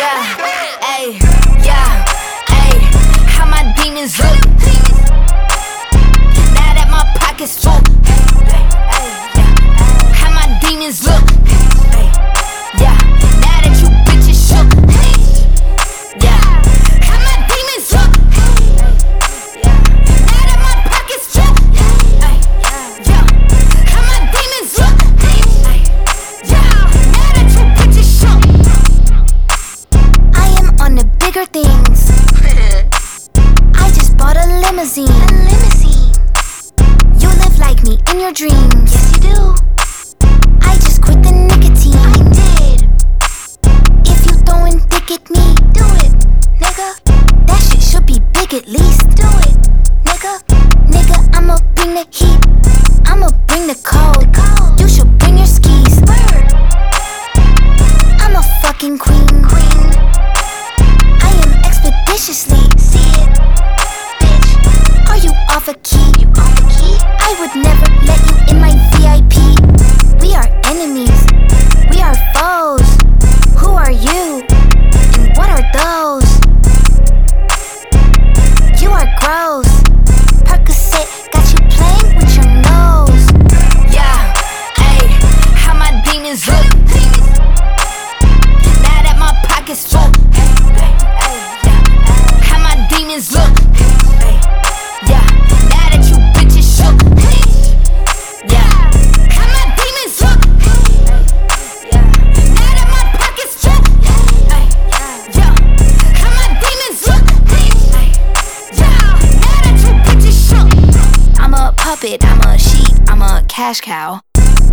yeah, ayy, yeah, ayy. How my demons look. bigger things. I just bought a limousine. A limousine. You live like me in your dreams. Yes, you do. I just quit the nicotine. I did. If you throwing dick at me, do it, nigga. That shit should be big at least. Do it, nigga. Nigga, I'ma bring the heat. I'ma bring the cold. I'm a I'm a sheep, I'm a cash cow.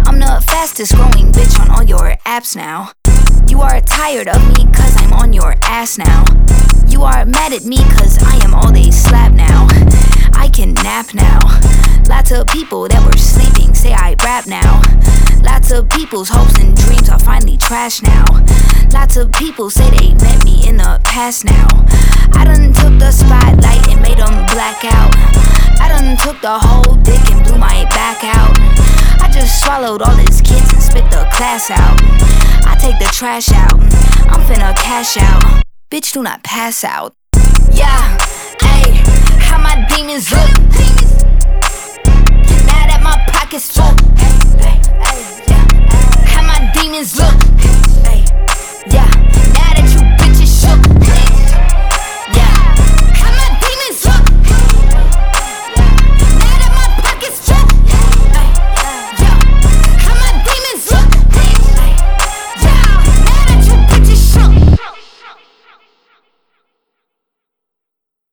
I'm the fastest growing bitch on all your apps now. You are tired of me cause I'm on your ass now. You are mad at me cause I am all they slap now. I can nap now. Lots of people that were sleeping say I rap now. Lots of people's hopes and dreams are finally trash now. Lots of people say they met me in the past now. I done took the spotlight and made them black out. I done took the whole dick and blew my back out. I just swallowed all his kids and spit the class out. I take the trash out. I'm finna cash out. Bitch, do not pass out. Yeah, ayy, how my demons look. Now that my pockets full,